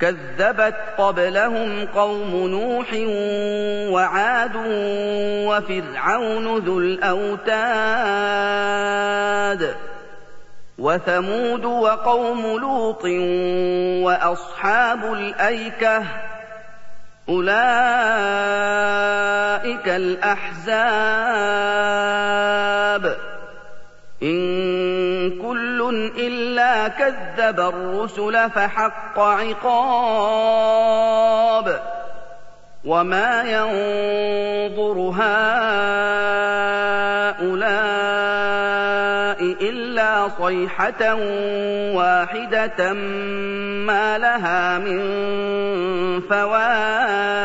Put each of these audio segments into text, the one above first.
كذبت قبلهم قوم نوح وعاد وفرعون ذو الأوتاد وثمود وقوم لوط وأصحاب الأيكة أولئك الأحزاب إن كل إلا كذب الرسل فحق عقاب وما ينظر هؤلاء إلا صيحة واحدة ما لها من فواق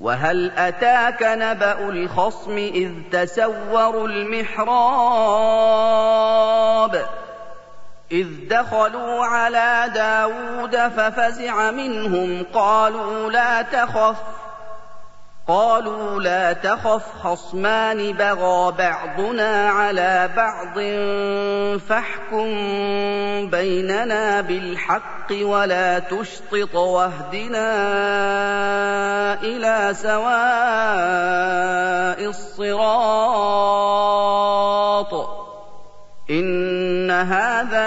وهل أتاك نبأ الخصم إذ تسوروا المحراب إذ دخلوا على داود ففزع منهم قالوا لا تخف قالوا لا تخف خصمان بغى بعضنا على بعض فاحكم بيننا بالحق ولا تشطط واهدنا إلى سواء الصراط. إن هذا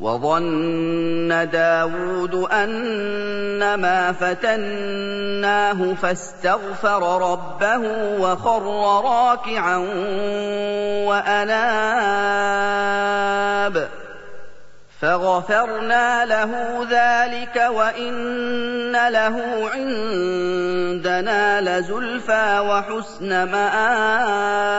وظن داود أنما فتناه فاستغفر ربه وخر راكعا وأناب. فغفرنا له ذلك وإن له عندنا لزلفى وحسن مآب.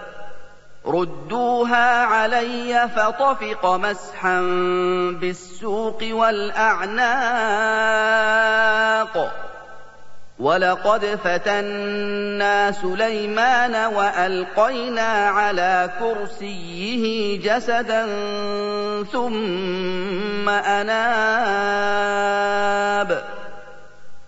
ردوها علي فطفق مسحا بالسوق والاعناق ولقد فتنا سليمان والقينا على كرسيه جسدا ثم اناب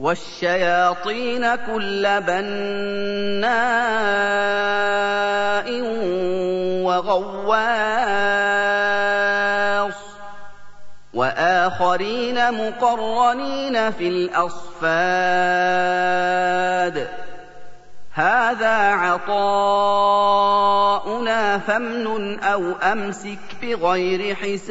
والشياطين كل بناء وغواص وآخرين مقرنين في الأصفاد هذا عطاؤنا فامنن أو أمسك بغير حساب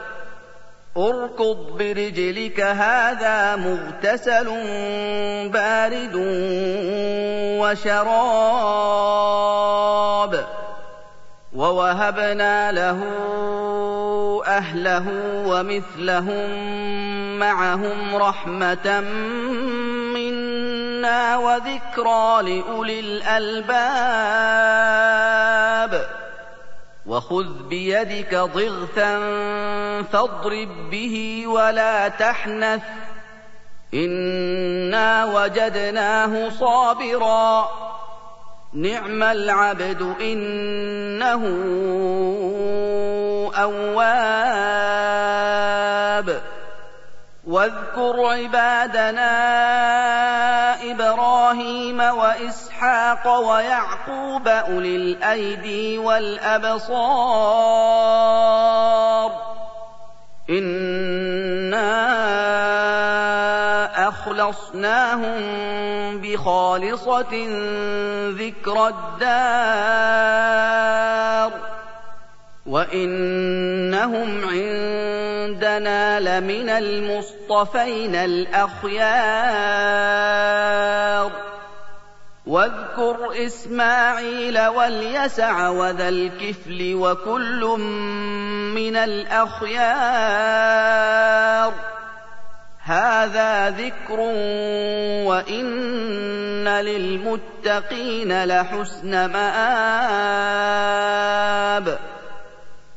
أركض برجلك هذا مغتسل بارد وشراب. ووهبنا له أهله ومثلهم معهم رحمة منا وذكرى لأولي الألباب. وخذ بيدك ضغثا فاضرب به ولا تحنث. إنا وجدناه صابرا. نعم العبد إنه أواب. واذكر عبادنا إبراهيم وإسحاق ويعقوب أولي الأيدي والأبصار. إنا أخلصناهم بخالصة ذكر الدار. وانهم عندنا لمن المصطفين الاخيار واذكر اسماعيل واليسع وذا الكفل وكل من الاخيار هذا ذكر وان للمتقين لحسن مآب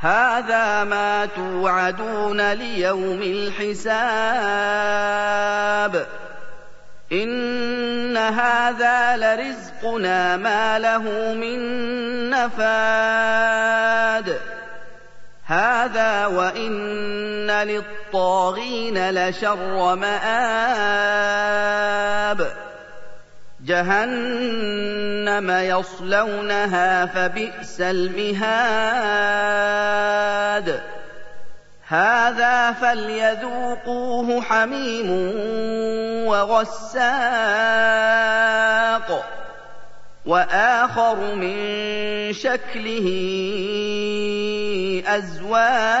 هذا ما توعدون ليوم الحساب. إن هذا لرزقنا ما له من نفاد. هذا وإن للطاغين لشر مآب. جهنم يصلونها فبئس المهاد. هذا فليذوقوه حميم وغساق. وآخر من شكله أزواج.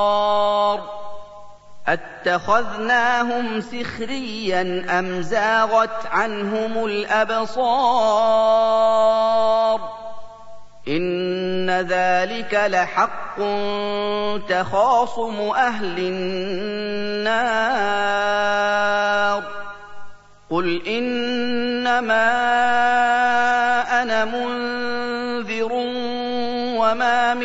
اتخذناهم سخريا ام زاغت عنهم الابصار ان ذلك لحق تخاصم أهل النار قل انما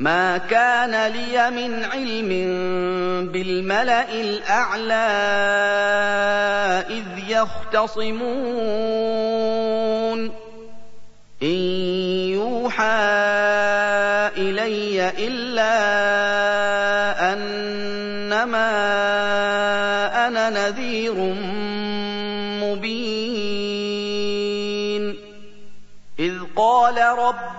ما كان لي من علم بالملأ الأعلى إذ يختصمون. إن يوحى إلي إلا أنما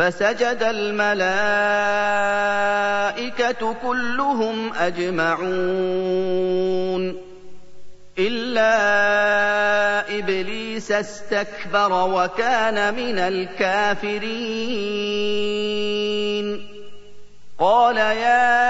فَسَجَدَ الْمَلَائِكَةُ كُلُّهُمْ أَجْمَعُونَ. إِلَّا إِبْلِيسَ اسْتَكْبَرَ وَكَانَ مِنَ الْكَافِرِينَ. قَالَ يَا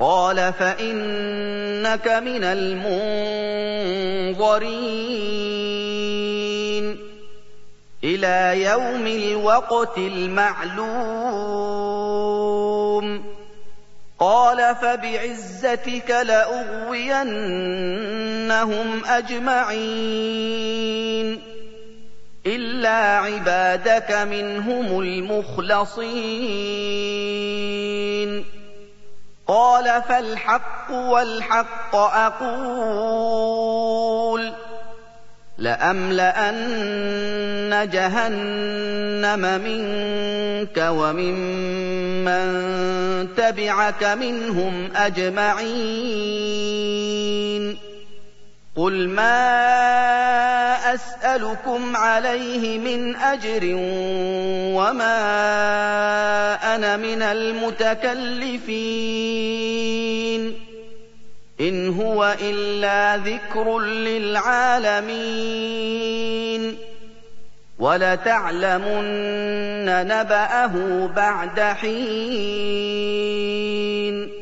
قال فإنك من المنظرين. إلى يوم الوقت المعلوم. قال فبعزتك لأغوينهم أجمعين. إلا عبادك منهم المخلصين. قال فالحق والحق أقول لأملأن جهنم منك وممن تبعك منهم أجمعين قل ما أسألكم عليه من أجر وما أنا من المتكلفين. إِنْ هُوَ إِلَّا ذِكْرٌ لِّلْعَالَمِينَ. وَلَتَعْلَمُنَّ نَبَأَهُ بَعْدَ حِينٍ.